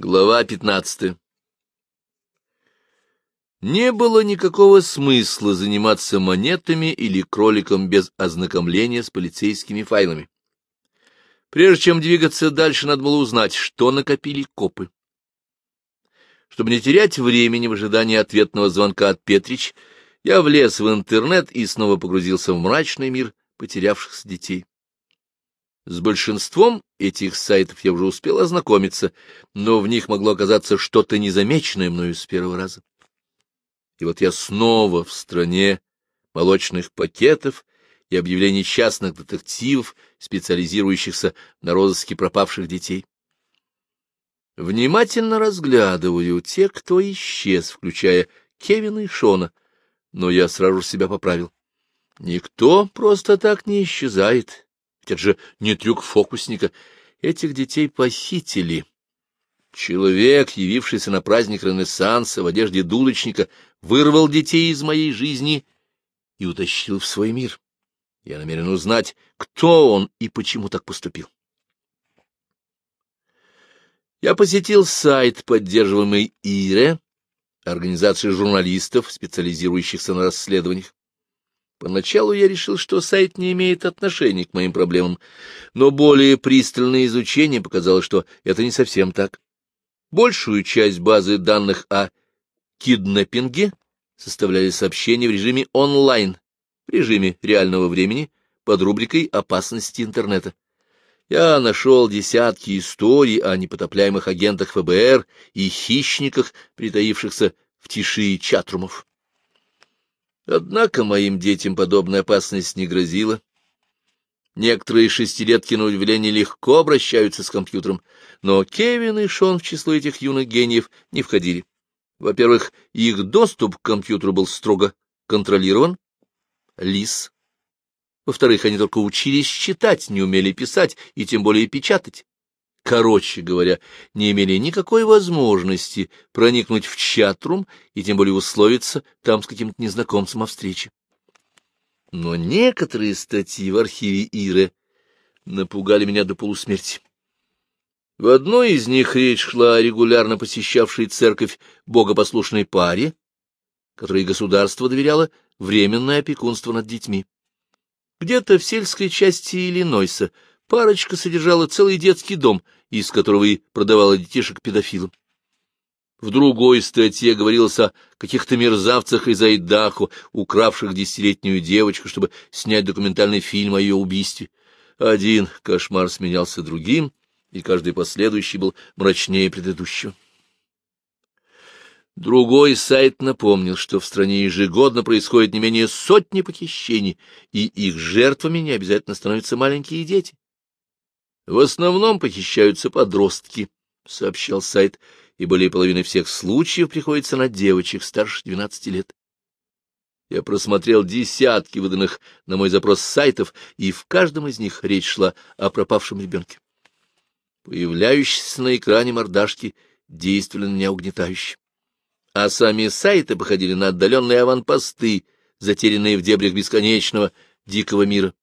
Глава пятнадцатая Не было никакого смысла заниматься монетами или кроликом без ознакомления с полицейскими файлами. Прежде чем двигаться дальше, надо было узнать, что накопили копы. Чтобы не терять времени в ожидании ответного звонка от Петрич, я влез в интернет и снова погрузился в мрачный мир потерявшихся детей. С большинством этих сайтов я уже успел ознакомиться, но в них могло оказаться что-то незамеченное мною с первого раза. И вот я снова в стране молочных пакетов и объявлений частных детективов, специализирующихся на розыске пропавших детей. Внимательно разглядываю тех, кто исчез, включая Кевина и Шона, но я сразу себя поправил. Никто просто так не исчезает. Это же не трюк фокусника. Этих детей похитили. Человек, явившийся на праздник Ренессанса в одежде дудочника, вырвал детей из моей жизни и утащил в свой мир. Я намерен узнать, кто он и почему так поступил. Я посетил сайт, поддерживаемый ИРЕ, организации журналистов, специализирующихся на расследованиях. Поначалу я решил, что сайт не имеет отношения к моим проблемам, но более пристальное изучение показало, что это не совсем так. Большую часть базы данных о киднеппинге составляли сообщения в режиме онлайн, в режиме реального времени, под рубрикой «Опасности интернета». Я нашел десятки историй о непотопляемых агентах ФБР и хищниках, притаившихся в тиши чатрумов. Однако моим детям подобная опасность не грозила. Некоторые шестилетки, на удивление, легко обращаются с компьютером, но Кевин и Шон в число этих юных гениев не входили. Во-первых, их доступ к компьютеру был строго контролирован. Лис. Во-вторых, они только учились читать, не умели писать и тем более печатать короче говоря, не имели никакой возможности проникнуть в чатрум и тем более условиться там с каким-то незнакомцем о встрече. Но некоторые статьи в архиве Иры напугали меня до полусмерти. В одной из них речь шла о регулярно посещавшей церковь богопослушной паре, которой государство доверяло временное опекунство над детьми. Где-то в сельской части Иллинойса парочка содержала целый детский дом — из которого и продавала детишек педофилам. В другой статье говорилось о каких-то мерзавцах из Айдахо, укравших десятилетнюю девочку, чтобы снять документальный фильм о ее убийстве. Один кошмар сменялся другим, и каждый последующий был мрачнее предыдущего. Другой сайт напомнил, что в стране ежегодно происходит не менее сотни похищений, и их жертвами не обязательно становятся маленькие дети. В основном похищаются подростки, — сообщал сайт, и более половины всех случаев приходится на девочек старше 12 лет. Я просмотрел десятки выданных на мой запрос сайтов, и в каждом из них речь шла о пропавшем ребенке. Появляющиеся на экране мордашки действовали на меня угнетающе. А сами сайты походили на отдаленные аванпосты, затерянные в дебрях бесконечного дикого мира.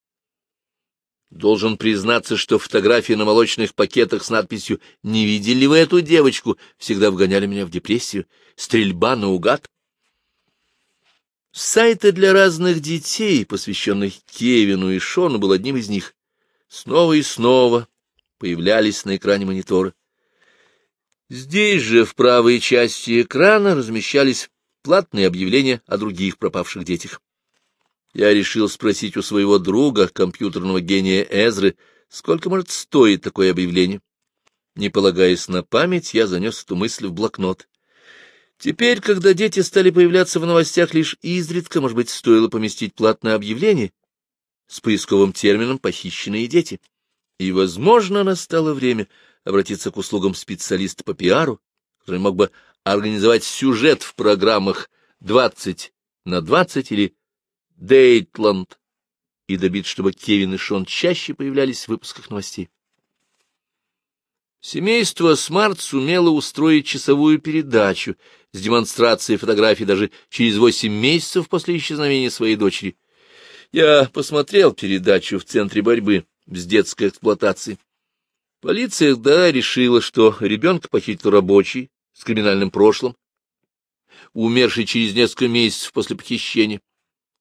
Должен признаться, что фотографии на молочных пакетах с надписью «Не видели вы эту девочку?» всегда вгоняли меня в депрессию. Стрельба наугад. Сайты для разных детей, посвященных Кевину и Шону, был одним из них. Снова и снова появлялись на экране монитора. Здесь же, в правой части экрана, размещались платные объявления о других пропавших детях я решил спросить у своего друга, компьютерного гения Эзры, сколько может стоить такое объявление. Не полагаясь на память, я занес эту мысль в блокнот. Теперь, когда дети стали появляться в новостях лишь изредка, может быть, стоило поместить платное объявление с поисковым термином «похищенные дети». И, возможно, настало время обратиться к услугам специалиста по пиару, который мог бы организовать сюжет в программах 20 на 20 или Дейтланд и добиться, чтобы Кевин и Шон чаще появлялись в выпусках новостей. Семейство Смарт сумело устроить часовую передачу с демонстрацией фотографий даже через восемь месяцев после исчезновения своей дочери. Я посмотрел передачу в Центре борьбы с детской эксплуатацией. Полиция да решила, что ребенка похитил рабочий с криминальным прошлым, умерший через несколько месяцев после похищения.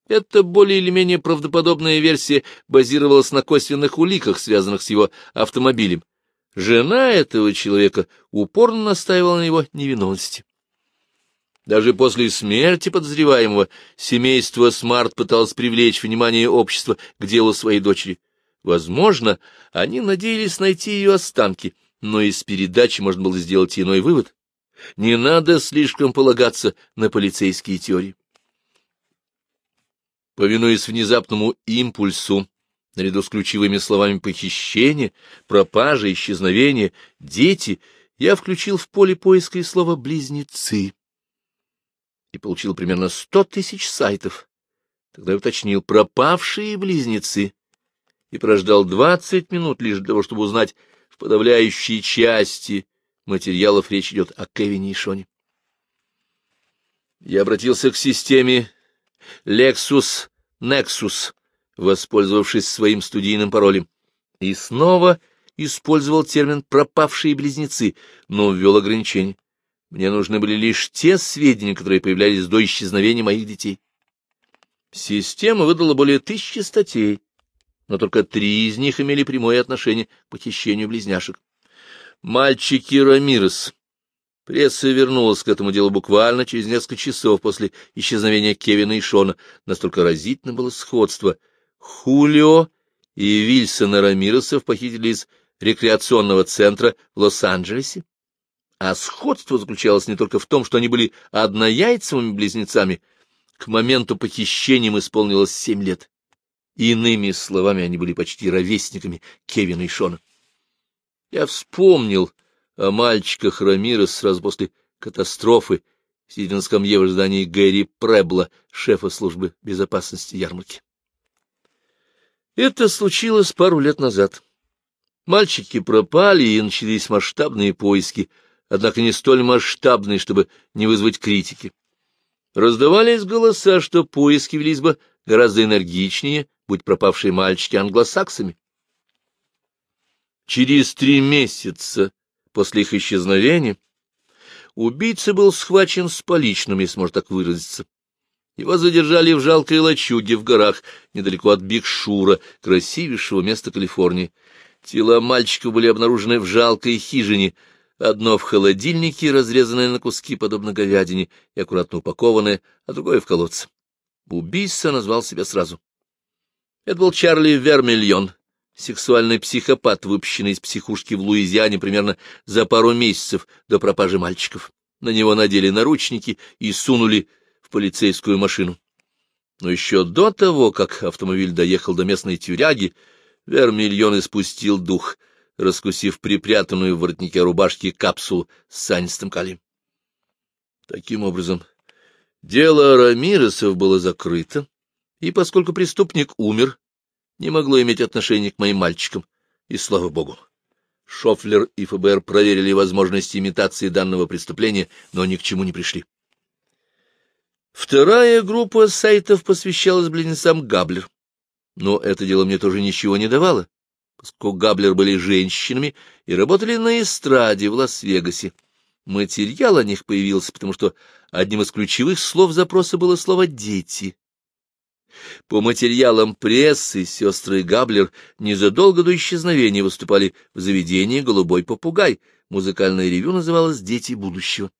Эта более или менее правдоподобная версия базировалась на косвенных уликах, связанных с его автомобилем. Жена этого человека упорно настаивала на его невиновности. Даже после смерти подозреваемого семейство Смарт пыталось привлечь внимание общества к делу своей дочери. Возможно, они надеялись найти ее останки, но из передачи можно было сделать иной вывод. Не надо слишком полагаться на полицейские теории. Повинуясь внезапному импульсу, наряду с ключевыми словами похищение, пропажа, исчезновение, дети, я включил в поле поиска и слово «близнецы» и получил примерно сто тысяч сайтов. Тогда я уточнил «пропавшие близнецы» и прождал двадцать минут лишь для того, чтобы узнать в подавляющей части материалов речь идет о Кевине и Шоне. Я обратился к системе Lexus Nexus, воспользовавшись своим студийным паролем, и снова использовал термин «пропавшие близнецы», но ввел ограничение. Мне нужны были лишь те сведения, которые появлялись до исчезновения моих детей. Система выдала более тысячи статей, но только три из них имели прямое отношение к похищению близняшек. Мальчики Рамирес Пресса вернулась к этому делу буквально через несколько часов после исчезновения Кевина и Шона. Настолько разительно было сходство. Хулио и Вильсона Рамиресов похитили из рекреационного центра в Лос-Анджелесе. А сходство заключалось не только в том, что они были однояйцевыми близнецами. К моменту похищения им исполнилось семь лет. Иными словами, они были почти ровесниками Кевина и Шона. Я вспомнил о мальчиках Рамирес сразу после катастрофы, сидя на скамье в ожидании Гэри Пребла, шефа службы безопасности ярмарки. Это случилось пару лет назад. Мальчики пропали, и начались масштабные поиски, однако не столь масштабные, чтобы не вызвать критики. Раздавались голоса, что поиски велись бы гораздо энергичнее, будь пропавшие мальчики англосаксами. Через три месяца после их исчезновения, убийца был схвачен с поличным, если можно так выразиться. Его задержали в жалкой лачуге в горах, недалеко от Бигшура, красивейшего места Калифорнии. Тела мальчиков были обнаружены в жалкой хижине, одно в холодильнике, разрезанное на куски, подобно говядине, и аккуратно упакованное, а другое в колодце. Убийца назвал себя сразу. Это был Чарли Вермильон, сексуальный психопат, выпущенный из психушки в Луизиане примерно за пару месяцев до пропажи мальчиков. На него надели наручники и сунули в полицейскую машину. Но еще до того, как автомобиль доехал до местной тюряги, Вермильон испустил дух, раскусив припрятанную в воротнике рубашки капсулу с санистым калием. Таким образом, дело Рамиресов было закрыто, и поскольку преступник умер, не могло иметь отношения к моим мальчикам, и слава богу. Шофлер и ФБР проверили возможности имитации данного преступления, но ни к чему не пришли. Вторая группа сайтов посвящалась близнецам Габлер. Но это дело мне тоже ничего не давало, поскольку Габлер были женщинами и работали на эстраде в Лас-Вегасе. Материал о них появился, потому что одним из ключевых слов запроса было слово «дети». По материалам прессы сестры Габлер незадолго до исчезновения выступали в заведении «Голубой попугай». Музыкальное ревю называлось «Дети будущего».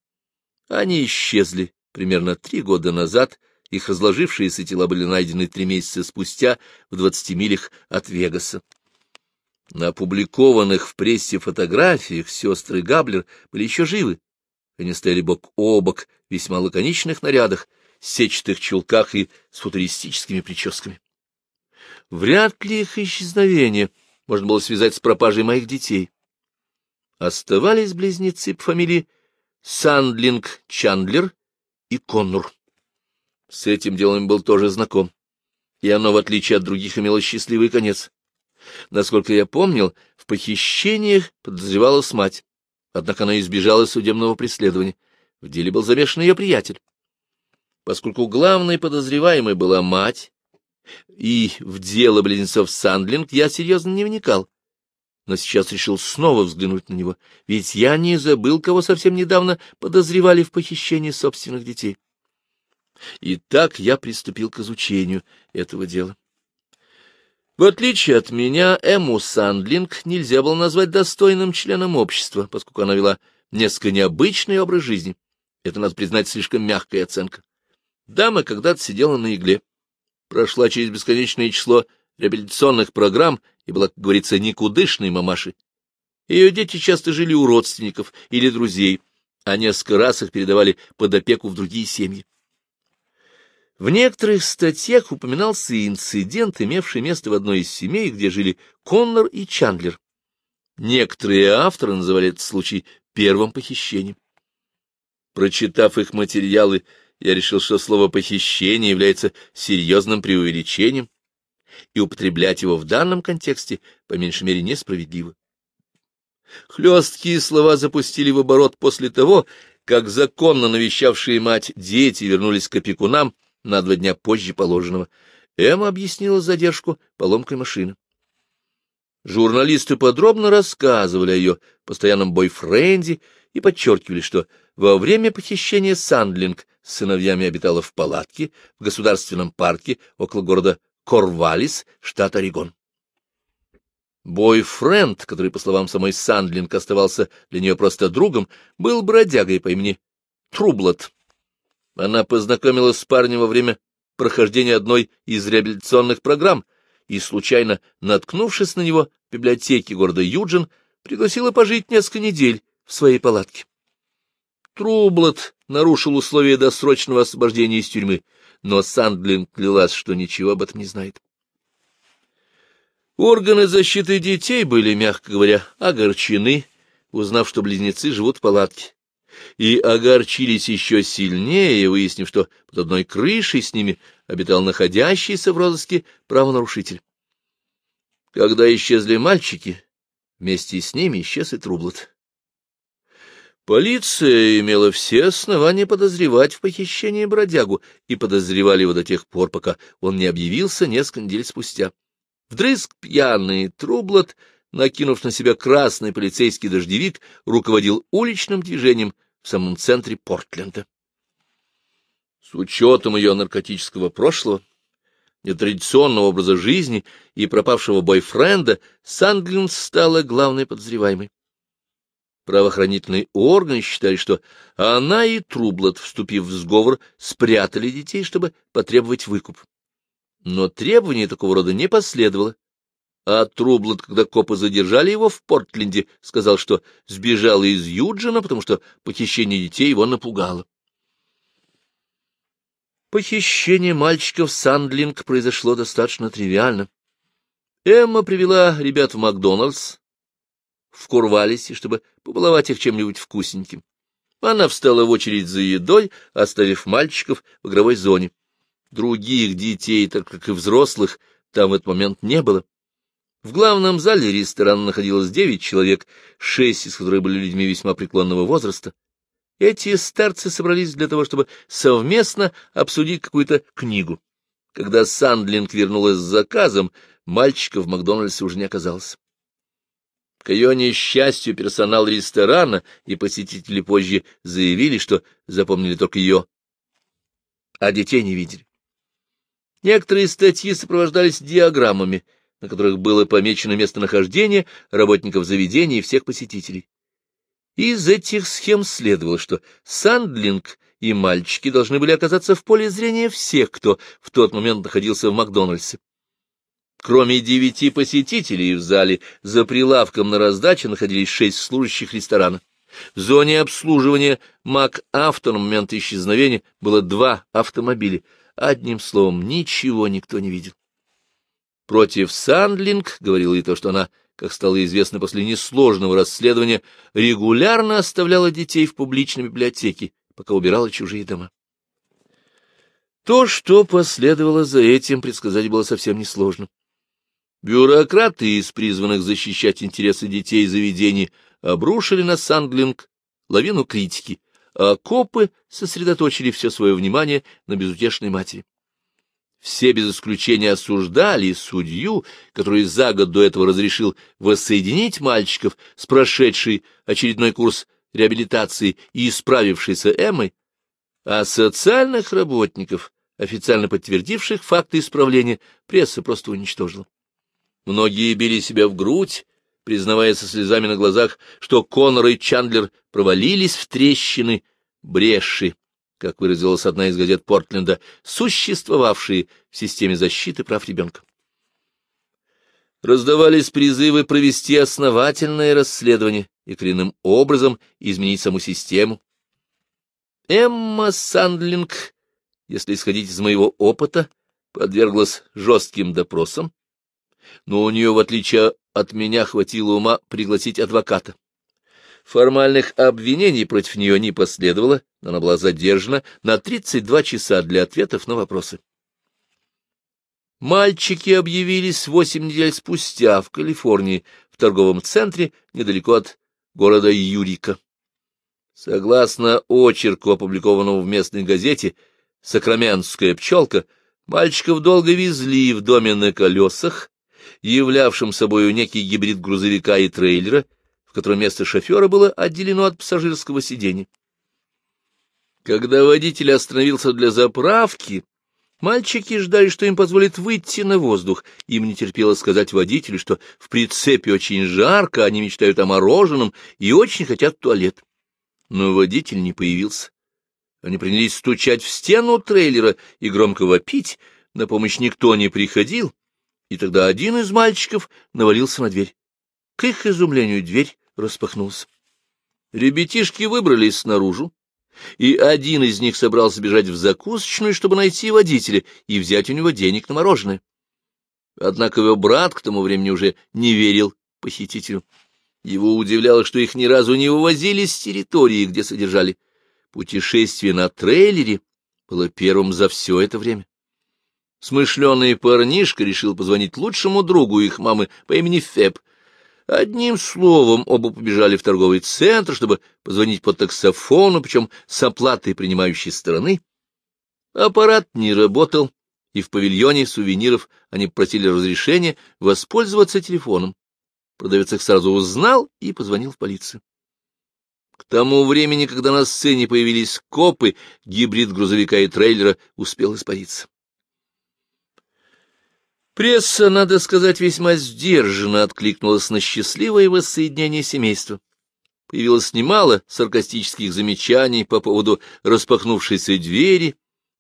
Они исчезли примерно три года назад, их разложившиеся тела были найдены три месяца спустя в двадцати милях от Вегаса. На опубликованных в прессе фотографиях сестры Габлер были еще живы. Они стояли бок о бок в весьма лаконичных нарядах, сетчатых чулках и с футуристическими прическами. Вряд ли их исчезновение можно было связать с пропажей моих детей. Оставались близнецы по фамилии Сандлинг Чандлер и Коннор. С этим делом был тоже знаком, и оно, в отличие от других, имело счастливый конец. Насколько я помнил, в похищениях подозревалась мать, однако она избежала судебного преследования. В деле был замешан ее приятель. Поскольку главной подозреваемой была мать, и в дело близнецов Сандлинг я серьезно не вникал. но сейчас решил снова взглянуть на него, ведь я не забыл, кого совсем недавно подозревали в похищении собственных детей. И так я приступил к изучению этого дела. В отличие от меня, Эмму Сандлинг нельзя было назвать достойным членом общества, поскольку она вела несколько необычный образ жизни. Это, надо признать, слишком мягкая оценка. Дама когда-то сидела на игле, прошла через бесконечное число реабилитационных программ и была, как говорится, никудышной мамашей. Ее дети часто жили у родственников или друзей, а несколько раз их передавали под опеку в другие семьи. В некоторых статьях упоминался инцидент, имевший место в одной из семей, где жили Коннор и Чандлер. Некоторые авторы называли этот случай первым похищением. Прочитав их материалы, я решил, что слово «похищение» является серьезным преувеличением, и употреблять его в данном контексте, по меньшей мере, несправедливо. Хлесткие слова запустили в оборот после того, как законно навещавшие мать дети вернулись к опекунам на два дня позже положенного. Эмма объяснила задержку поломкой машины. Журналисты подробно рассказывали о ее постоянном бойфренде и подчеркивали, что во время похищения Сандлинг с сыновьями обитала в палатке в государственном парке около города Корвалис, штат Орегон. Бойфренд, который, по словам самой Сандлинг, оставался для нее просто другом, был бродягой по имени Трублот. Она познакомилась с парнем во время прохождения одной из реабилитационных программ и, случайно наткнувшись на него в библиотеке города Юджин, пригласила пожить несколько недель в своей палатке. Трублот нарушил условия досрочного освобождения из тюрьмы, но Сандлин клялась, что ничего об этом не знает. Органы защиты детей были, мягко говоря, огорчены, узнав, что близнецы живут в палатке, и огорчились еще сильнее, выяснив, что под одной крышей с ними обитал находящийся в розыске правонарушитель. Когда исчезли мальчики, вместе с ними исчез и Трублот. Полиция имела все основания подозревать в похищении бродягу, и подозревали его до тех пор, пока он не объявился несколько недель спустя. Вдрызг пьяный Трублот, накинув на себя красный полицейский дождевик, руководил уличным движением в самом центре Портленда. С учетом ее наркотического прошлого, нетрадиционного образа жизни и пропавшего бойфренда, Сандлин стала главной подозреваемой. Правоохранительные органы считали, что она и Трублот, вступив в сговор, спрятали детей, чтобы потребовать выкуп. Но требования такого рода не последовало. А Трублот, когда копы задержали его в Портленде, сказал, что сбежал из Юджина, потому что похищение детей его напугало. Похищение мальчиков Сандлинг произошло достаточно тривиально. Эмма привела ребят в Макдоналдс, в Курвалисе, чтобы побаловать их чем-нибудь вкусненьким. Она встала в очередь за едой, оставив мальчиков в игровой зоне. Других детей, так как и взрослых, там в этот момент не было. В главном зале ресторана находилось девять человек, шесть из которых были людьми весьма преклонного возраста. Эти старцы собрались для того, чтобы совместно обсудить какую-то книгу. Когда Сандлинг вернулась с заказом, мальчика в Макдональдсе уже не оказалось. К ее несчастью, персонал ресторана и посетители позже заявили, что запомнили только ее, а детей не видели. Некоторые статьи сопровождались диаграммами, на которых было помечено местонахождение работников заведения и всех посетителей. Из этих схем следовало, что Сандлинг и мальчики должны были оказаться в поле зрения всех, кто в тот момент находился в Макдональдсе. Кроме девяти посетителей в зале, за прилавком на раздаче находились шесть служащих ресторана. В зоне обслуживания МакАвто на момент исчезновения было два автомобиля. Одним словом, ничего никто не видел. Против Сандлинг говорило и то, что она, как стало известно после несложного расследования, регулярно оставляла детей в публичной библиотеке, пока убирала чужие дома. То, что последовало за этим, предсказать было совсем несложно. Бюрократы из призванных защищать интересы детей заведений обрушили на Сандлинг лавину критики, а копы сосредоточили все свое внимание на безутешной матери. все без исключения осуждали судью, который за год до этого разрешил воссоединить мальчиков с прошедшей очередной курс реабилитации и исправившейся Эммой, а социальных работников, официально подтвердивших факты исправления, пресса просто уничтожила. Многие били себя в грудь, признавая со слезами на глазах, что Коннор и Чандлер провалились в трещины, бреши, как выразилась одна из газет Портленда, существовавшие в системе защиты прав ребенка. Раздавались призывы провести основательное расследование и коренным образом изменить саму систему. Эмма Сандлинг, если исходить из моего опыта, подверглась жестким допросам, но у нее, в отличие от меня, хватило ума пригласить адвоката. Формальных обвинений против нее не последовало, но она была задержана на 32 часа для ответов на вопросы. Мальчики объявились восемь недель спустя в Калифорнии, в торговом центре недалеко от города Юрика. Согласно очерку, опубликованному в местной газете «Сакраментская пчелка», мальчиков долго везли в доме на колесах, являвшим собою некий гибрид грузовика и трейлера, в котором место шофера было отделено от пассажирского сиденья. Когда водитель остановился для заправки, мальчики ждали, что им позволит выйти на воздух. Им не терпелось сказать водителю, что в прицепе очень жарко, они мечтают о мороженом и очень хотят в туалет. Но водитель не появился. Они принялись стучать в стену трейлера и громко вопить, на помощь никто не приходил, и тогда один из мальчиков навалился на дверь. К их изумлению дверь распахнулась. Ребятишки выбрались снаружи, и один из них собрался бежать в закусочную, чтобы найти водителя и взять у него денег на мороженое. Однако его брат к тому времени уже не верил похитителю. Его удивляло, что их ни разу не вывозили с территории, где содержали. Путешествие на трейлере было первым за все это время. Смышленый парнишка решил позвонить лучшему другу их мамы по имени Феб. Одним словом, оба побежали в торговый центр, чтобы позвонить по таксофону, причем с оплатой принимающей стороны. Аппарат не работал, и в павильоне сувениров они просили разрешения воспользоваться телефоном. Продавец их сразу узнал и позвонил в полицию. К тому времени, когда на сцене появились копы, гибрид грузовика и трейлера успел испариться. Пресса, надо сказать, весьма сдержанно откликнулась на счастливое воссоединение семейства. Появилось немало саркастических замечаний по поводу распахнувшейся двери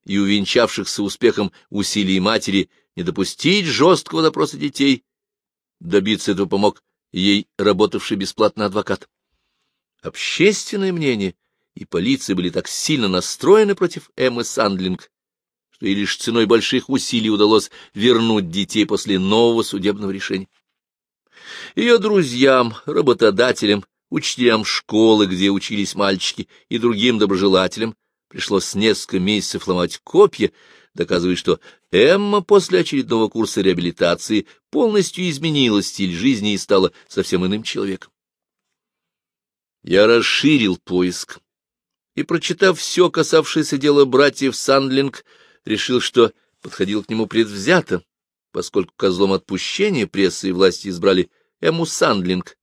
и увенчавшихся успехом усилий матери не допустить жесткого допроса детей. Добиться этого помог ей работавший бесплатно адвокат. Общественное мнение и полиция были так сильно настроены против Эммы Сандлинг, что и лишь ценой больших усилий удалось вернуть детей после нового судебного решения. Ее друзьям, работодателям, учителям школы, где учились мальчики, и другим доброжелателям пришлось несколько месяцев ломать копья, доказывая, что Эмма после очередного курса реабилитации полностью изменила стиль жизни и стала совсем иным человеком. Я расширил поиск и, прочитав все, касавшееся дела братьев Сандлинг, решил, что подходил к нему предвзято, поскольку козлом отпущения прессы и власти избрали Эмму Сандлинг.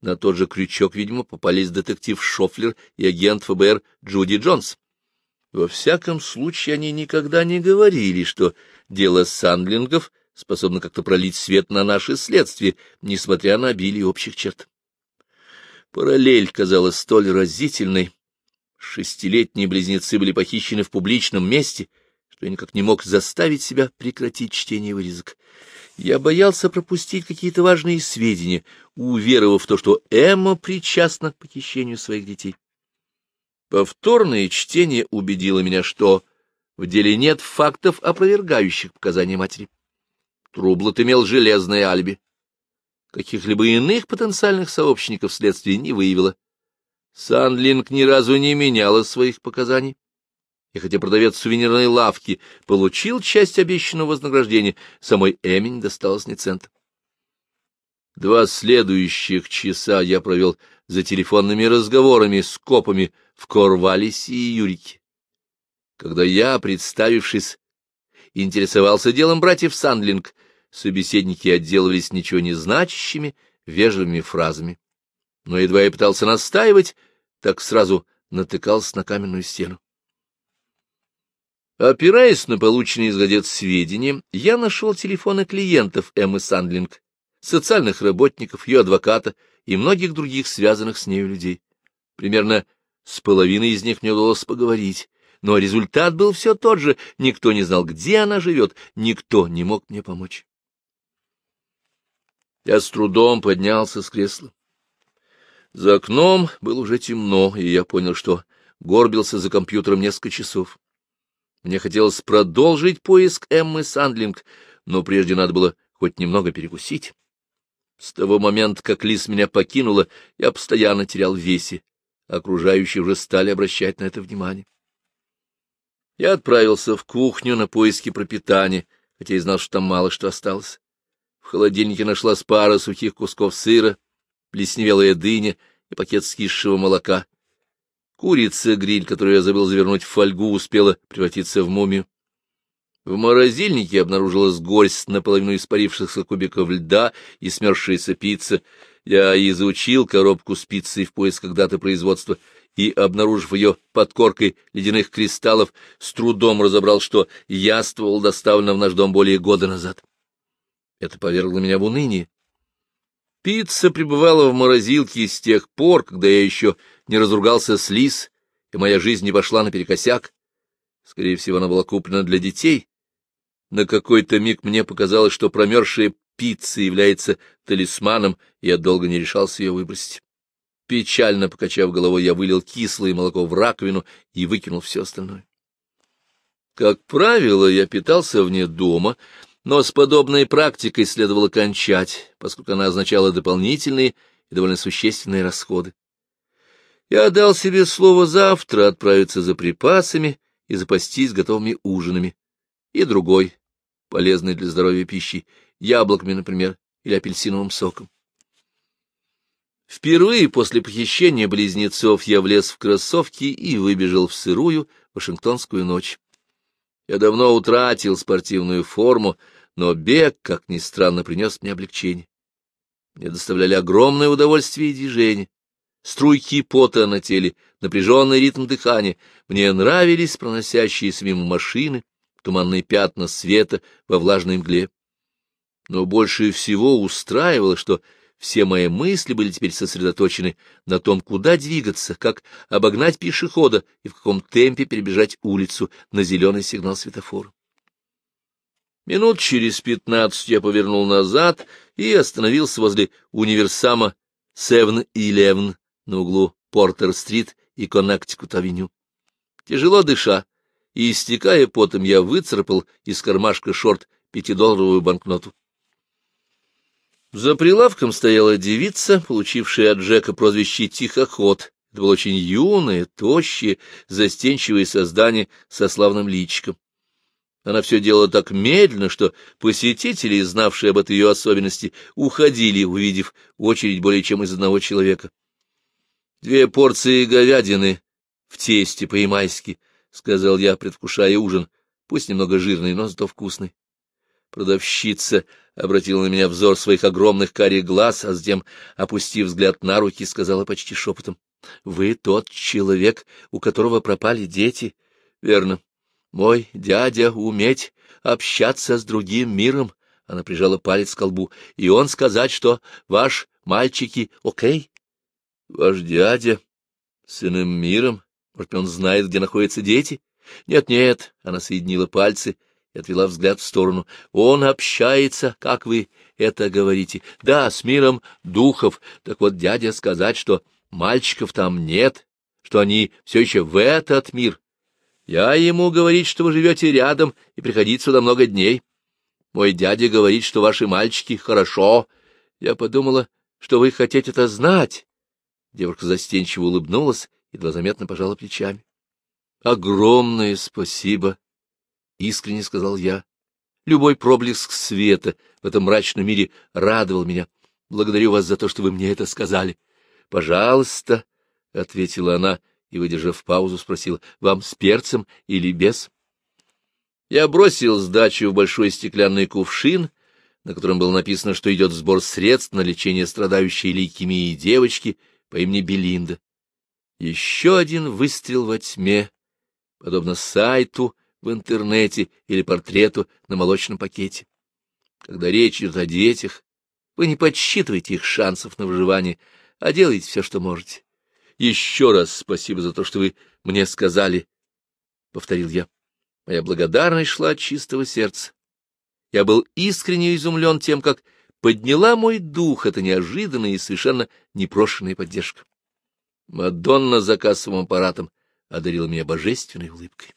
На тот же крючок, видимо, попались детектив Шофлер и агент ФБР Джуди Джонс. Во всяком случае, они никогда не говорили, что дело Сандлингов способно как-то пролить свет на наши следствия, несмотря на обилие общих черт. Параллель казалась столь разительной. Шестилетние близнецы были похищены в публичном месте — что я никак не мог заставить себя прекратить чтение вырезок. Я боялся пропустить какие-то важные сведения, уверовав в то, что Эмма причастна к похищению своих детей. Повторное чтение убедило меня, что в деле нет фактов, опровергающих показания матери. Трублот имел железное алиби. Каких-либо иных потенциальных сообщников следствие не выявило. Сандлинг ни разу не меняла своих показаний и хотя продавец сувенирной лавки получил часть обещанного вознаграждения, самой Эмень досталось не цента. Два следующих часа я провел за телефонными разговорами с копами в Корвалисе и Юрике. Когда я, представившись интересовался делом братьев Сандлинг. Собеседники отделывались ничего не значащими, вежливыми фразами. Но едва я пытался настаивать, так сразу натыкался на каменную стену. Опираясь на полученные из газет сведения, я нашел телефоны клиентов Эммы Сандлинг, социальных работников, ее адвоката и многих других связанных с нею людей. Примерно с половиной из них мне удалось поговорить, но результат был все тот же, никто не знал, где она живет, никто не мог мне помочь. Я с трудом поднялся с кресла. За окном было уже темно, и я понял, что горбился за компьютером несколько часов. Мне хотелось продолжить поиск Эммы Сандлинг, но прежде надо было хоть немного перекусить. С того момента, как Лис меня покинула, я постоянно терял в весе. Окружающие уже стали обращать на это внимание. Я отправился в кухню на поиски пропитания, хотя и знал, что там мало что осталось. В холодильнике нашлась пара сухих кусков сыра, плесневелая дыня и пакет скисшего молока. Курица-гриль, которую я забыл завернуть в фольгу, успела превратиться в мумию. В морозильнике обнаружилась горсть наполовину испарившихся кубиков льда и смерзшаяся пицца. Я изучил коробку с пиццей в поисках даты производства и, обнаружив ее под коркой ледяных кристаллов, с трудом разобрал, что яство доставлено в наш дом более года назад. Это повергло меня в уныние. Пицца пребывала в морозилке с тех пор, когда я еще не разругался с Лис, и моя жизнь не пошла наперекосяк. Скорее всего, она была куплена для детей. На какой-то миг мне показалось, что промерзшая пицца является талисманом, и я долго не решался ее выбросить. Печально покачав головой, я вылил кислое молоко в раковину и выкинул все остальное. Как правило, я питался вне дома, но с подобной практикой следовало кончать, поскольку она означала дополнительные и довольно существенные расходы. Я дал себе слово завтра отправиться за припасами и запастись готовыми ужинами, и другой, полезной для здоровья пищи, яблоками, например, или апельсиновым соком. Впервые после похищения близнецов я влез в кроссовки и выбежал в сырую Вашингтонскую ночь. Я давно утратил спортивную форму, но бег, как ни странно, принес мне облегчение. Мне доставляли огромное удовольствие и движение. Струйки пота на теле, напряженный ритм дыхания. Мне нравились проносящиеся мимо машины, туманные пятна света во влажной мгле. Но больше всего устраивало, что все мои мысли были теперь сосредоточены на том, куда двигаться, как обогнать пешехода и в каком темпе перебежать улицу на зеленый сигнал светофора. Минут через пятнадцать я повернул назад и остановился возле универсама Севн-Илевн на углу Портер-стрит и Коннектикут-авеню. Тяжело дыша и истекая потом, я выцарапал из кармашка шорт пятидолларовую банкноту. За прилавком стояла девица, получившая от Джека прозвище «Тихоход». Это было очень юное, тощее, застенчивое создание со славным личиком. Она все делала так медленно, что посетители, знавшие об этой ее особенности, уходили, увидев очередь более чем из одного человека. Две порции говядины в тесте по-ямайски, — сказал я, предвкушая ужин, пусть немного жирный, но зато вкусный. Продавщица обратила на меня взор своих огромных карих глаз, а затем, опустив взгляд на руки, сказала почти шепотом. — Вы тот человек, у которого пропали дети? — Верно. Мой дядя уметь общаться с другим миром. Она прижала палец к колбу. И он сказать, что ваш мальчики окей? Ваш дядя с иным миром? Может, он знает, где находятся дети? Нет-нет, она соединила пальцы и отвела взгляд в сторону. Он общается, как вы это говорите. Да, с миром духов. Так вот, дядя сказать, что мальчиков там нет, что они все еще в этот мир. Я ему говорить, что вы живете рядом и приходить сюда много дней. Мой дядя говорит, что ваши мальчики хорошо. Я подумала, что вы хотите это знать. Девушка застенчиво улыбнулась, едва заметно пожала плечами. — Огромное спасибо! — искренне сказал я. Любой проблеск света в этом мрачном мире радовал меня. Благодарю вас за то, что вы мне это сказали. — Пожалуйста, — ответила она и, выдержав паузу, спросила, — вам с перцем или без? Я бросил сдачу в большой стеклянный кувшин, на котором было написано, что идет сбор средств на лечение страдающей лейкемией девочки по имени Белинда. Еще один выстрел во тьме, подобно сайту в интернете или портрету на молочном пакете. Когда речь идет о детях, вы не подсчитываете их шансов на выживание, а делаете все, что можете. Еще раз спасибо за то, что вы мне сказали, — повторил я. Моя благодарность шла от чистого сердца. Я был искренне изумлен тем, как подняла мой дух эта неожиданная и совершенно непрошенная поддержка. Мадонна за кассовым аппаратом одарила меня божественной улыбкой.